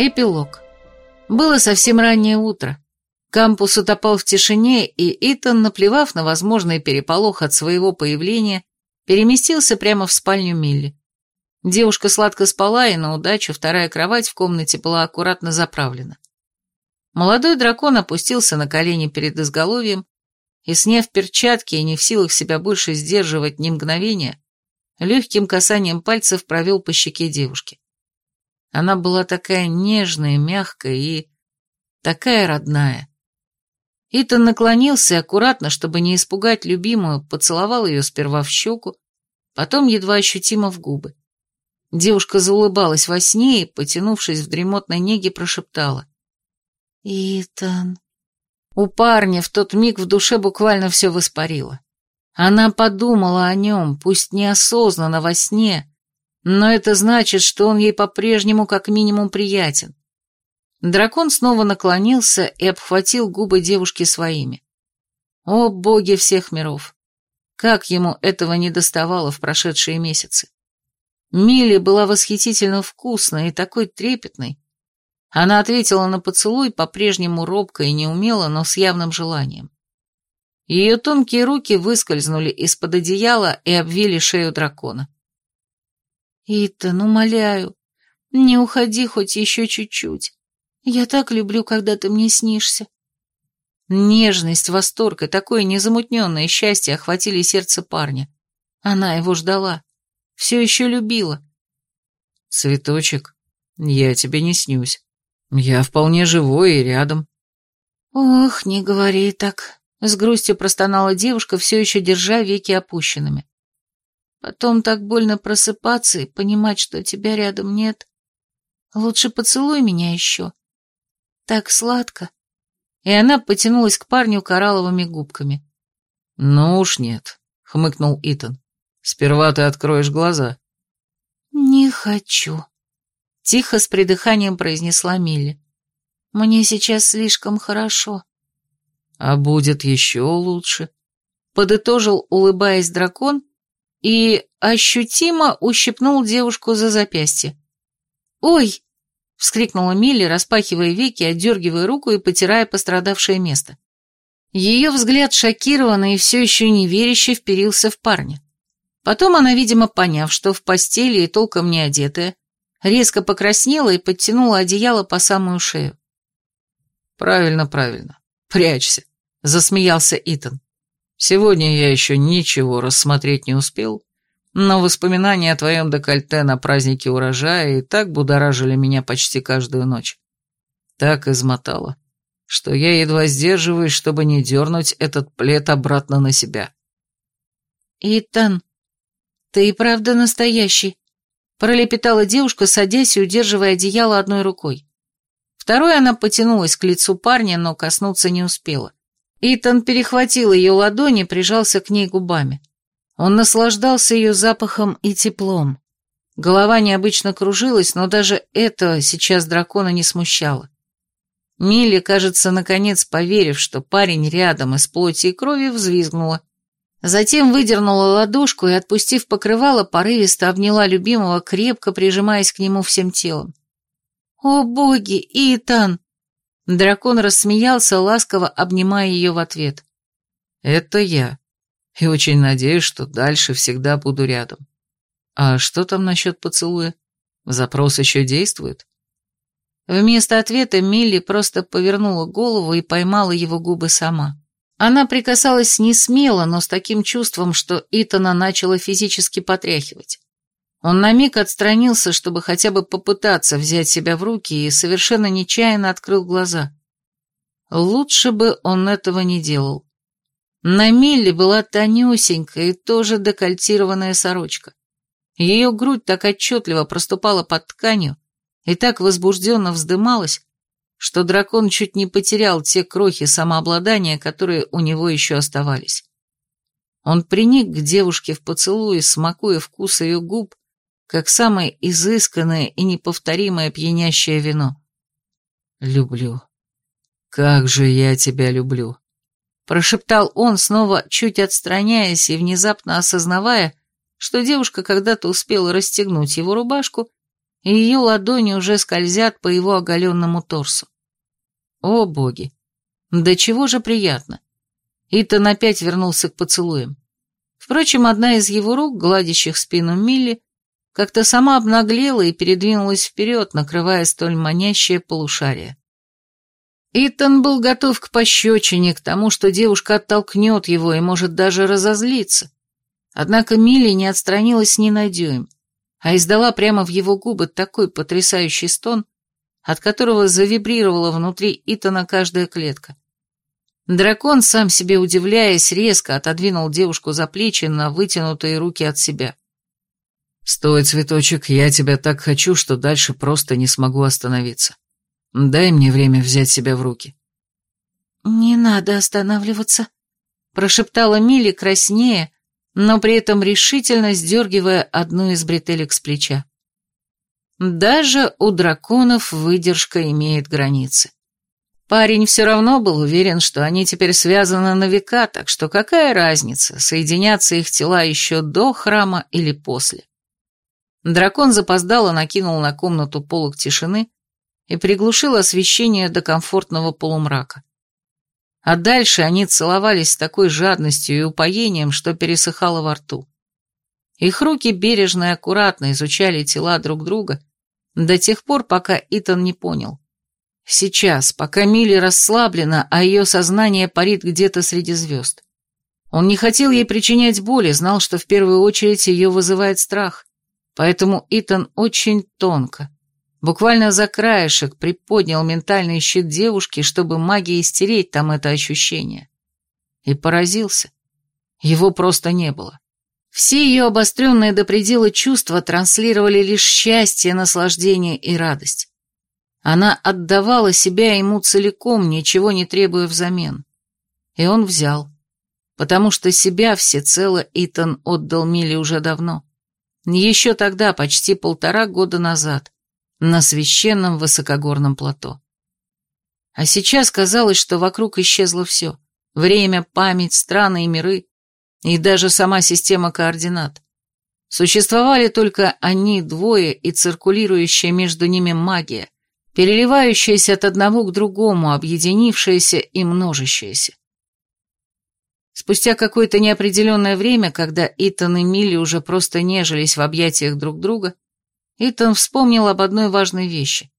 Эпилог. Было совсем раннее утро. Кампус утопал в тишине, и Итан, наплевав на возможный переполох от своего появления, переместился прямо в спальню Милли. Девушка сладко спала, и на удачу вторая кровать в комнате была аккуратно заправлена. Молодой дракон опустился на колени перед изголовьем и, сняв перчатки и не в силах себя больше сдерживать ни мгновения, легким касанием пальцев провел по щеке девушки. Она была такая нежная, мягкая и такая родная. Итан наклонился аккуратно, чтобы не испугать любимую, поцеловал ее сперва в щеку, потом едва ощутимо в губы. Девушка заулыбалась во сне и, потянувшись в дремотной неге, прошептала. «Итан...» У парня в тот миг в душе буквально все воспарило. Она подумала о нем, пусть неосознанно во сне, но это значит, что он ей по-прежнему как минимум приятен. Дракон снова наклонился и обхватил губы девушки своими. О, боги всех миров! Как ему этого не доставало в прошедшие месяцы! Милли была восхитительно вкусной и такой трепетной. Она ответила на поцелуй по-прежнему робко и неумело, но с явным желанием. Ее тонкие руки выскользнули из-под одеяла и обвили шею дракона. «Итан, умоляю, не уходи хоть еще чуть-чуть. Я так люблю, когда ты мне снишься». Нежность, восторг и такое незамутненное счастье охватили сердце парня. Она его ждала, все еще любила. «Цветочек, я тебе не снюсь. Я вполне живой и рядом». «Ох, не говори так», — с грустью простонала девушка, все еще держа веки опущенными. Потом так больно просыпаться и понимать, что тебя рядом нет. Лучше поцелуй меня еще. Так сладко. И она потянулась к парню коралловыми губками. Ну уж нет, хмыкнул Итан. Сперва ты откроешь глаза. Не хочу. Тихо с придыханием произнесла Милли. Мне сейчас слишком хорошо. А будет еще лучше. Подытожил, улыбаясь дракон, и ощутимо ущипнул девушку за запястье. «Ой!» — вскрикнула Милли, распахивая веки, отдергивая руку и потирая пострадавшее место. Ее взгляд шокированный и все еще неверяще вперился в парня. Потом она, видимо, поняв, что в постели и толком не одетая, резко покраснела и подтянула одеяло по самую шею. «Правильно, правильно. Прячься», — засмеялся Итан. Сегодня я еще ничего рассмотреть не успел, но воспоминания о твоем декольте на празднике урожая и так будоражили меня почти каждую ночь. Так измотало, что я едва сдерживаюсь, чтобы не дернуть этот плед обратно на себя. «Итан, ты и правда настоящий», — пролепетала девушка, садясь и удерживая одеяло одной рукой. Второй она потянулась к лицу парня, но коснуться не успела. Итан перехватил ее ладони и прижался к ней губами. Он наслаждался ее запахом и теплом. Голова необычно кружилась, но даже это сейчас дракона не смущало. Милли, кажется, наконец поверив, что парень рядом из плоти и крови, взвизгнула. Затем выдернула ладошку и, отпустив покрывало, порывисто обняла любимого, крепко прижимаясь к нему всем телом. «О боги, Итан!» Дракон рассмеялся, ласково обнимая ее в ответ. «Это я. И очень надеюсь, что дальше всегда буду рядом. А что там насчет поцелуя? Запрос еще действует?» Вместо ответа Милли просто повернула голову и поймала его губы сама. Она прикасалась не смело, но с таким чувством, что Итана начала физически потряхивать. Он на миг отстранился, чтобы хотя бы попытаться взять себя в руки, и совершенно нечаянно открыл глаза. Лучше бы он этого не делал. На Милле была тонюсенькая и тоже декольтированная сорочка. Ее грудь так отчетливо проступала под тканью и так возбужденно вздымалась, что дракон чуть не потерял те крохи самообладания, которые у него еще оставались. Он приник к девушке в поцелуе, смакуя вкус ее губ, как самое изысканное и неповторимое пьянящее вино. «Люблю. Как же я тебя люблю!» Прошептал он, снова чуть отстраняясь и внезапно осознавая, что девушка когда-то успела расстегнуть его рубашку и ее ладони уже скользят по его оголенному торсу. О, боги! Да чего же приятно! Итан опять вернулся к поцелуям. Впрочем, одна из его рук, гладящих спину Милли, как-то сама обнаглела и передвинулась вперед, накрывая столь манящее полушарие. Итан был готов к пощечине, к тому, что девушка оттолкнет его и может даже разозлиться. Однако Милли не отстранилась ни на дюйм, а издала прямо в его губы такой потрясающий стон, от которого завибрировала внутри Итана каждая клетка. Дракон, сам себе удивляясь, резко отодвинул девушку за плечи на вытянутые руки от себя. «Стой, цветочек, я тебя так хочу, что дальше просто не смогу остановиться. Дай мне время взять себя в руки». «Не надо останавливаться», — прошептала Милли краснее, но при этом решительно сдергивая одну из бретелек с плеча. Даже у драконов выдержка имеет границы. Парень все равно был уверен, что они теперь связаны на века, так что какая разница, соединятся их тела еще до храма или после. Дракон запоздало накинул на комнату полок тишины и приглушил освещение до комфортного полумрака. А дальше они целовались с такой жадностью и упоением, что пересыхало во рту. Их руки бережно и аккуратно изучали тела друг друга до тех пор, пока Итан не понял. Сейчас, пока Милли расслаблена, а ее сознание парит где-то среди звезд. Он не хотел ей причинять боли, знал, что в первую очередь ее вызывает страх. Поэтому Итан очень тонко, буквально за краешек, приподнял ментальный щит девушки, чтобы магией стереть там это ощущение. И поразился. Его просто не было. Все ее обостренные до предела чувства транслировали лишь счастье, наслаждение и радость. Она отдавала себя ему целиком, ничего не требуя взамен. И он взял, потому что себя всецело Итан отдал Миле уже давно. Еще тогда, почти полтора года назад, на священном высокогорном плато. А сейчас казалось, что вокруг исчезло все. Время, память, страны и миры, и даже сама система координат. Существовали только они двое и циркулирующая между ними магия, переливающаяся от одного к другому, объединившаяся и множащаяся. Спустя какое-то неопределенное время, когда Итан и Милли уже просто нежились в объятиях друг друга, Итан вспомнил об одной важной вещи.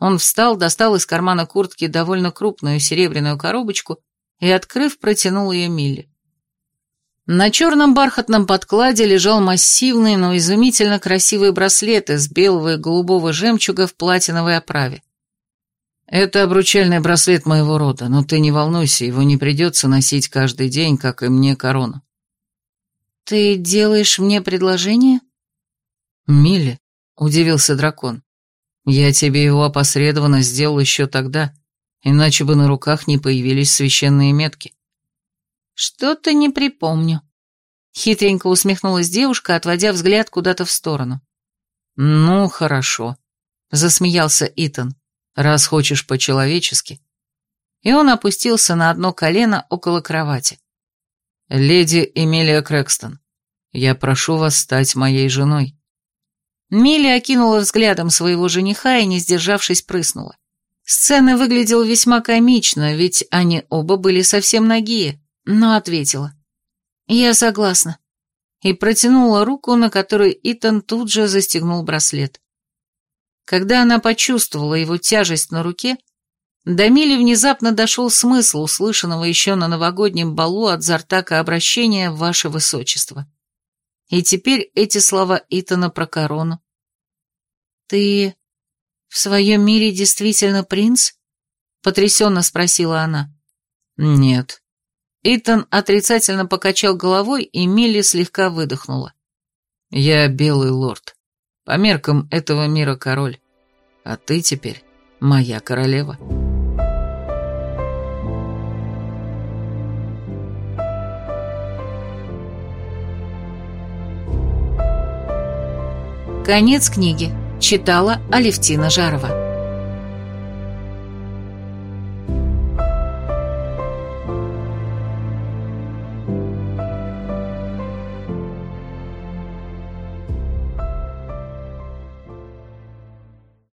Он встал, достал из кармана куртки довольно крупную серебряную коробочку и, открыв, протянул ее Милли. На черном бархатном подкладе лежал массивный, но изумительно красивый браслет из белого и голубого жемчуга в платиновой оправе. «Это обручальный браслет моего рода, но ты не волнуйся, его не придется носить каждый день, как и мне корону». «Ты делаешь мне предложение?» «Милли», — удивился дракон, — «я тебе его опосредованно сделал еще тогда, иначе бы на руках не появились священные метки». «Что-то не припомню». Хитренько усмехнулась девушка, отводя взгляд куда-то в сторону. «Ну, хорошо», — засмеялся Итан раз хочешь по-человечески». И он опустился на одно колено около кровати. «Леди Эмилия Крэкстон, я прошу вас стать моей женой». Милли окинула взглядом своего жениха и, не сдержавшись, прыснула. Сцена выглядела весьма комично, ведь они оба были совсем нагие, но ответила. «Я согласна». И протянула руку, на которой Итан тут же застегнул браслет. Когда она почувствовала его тяжесть на руке, до Мили внезапно дошел смысл услышанного еще на новогоднем балу от Зартака обращения «Ваше Высочество». И теперь эти слова Итана про корону. «Ты в своем мире действительно принц?» — потрясенно спросила она. «Нет». Итан отрицательно покачал головой, и Милли слегка выдохнула. «Я белый лорд. По меркам этого мира король. А ты теперь моя королева. Конец книги. Читала Алевтина Жарова.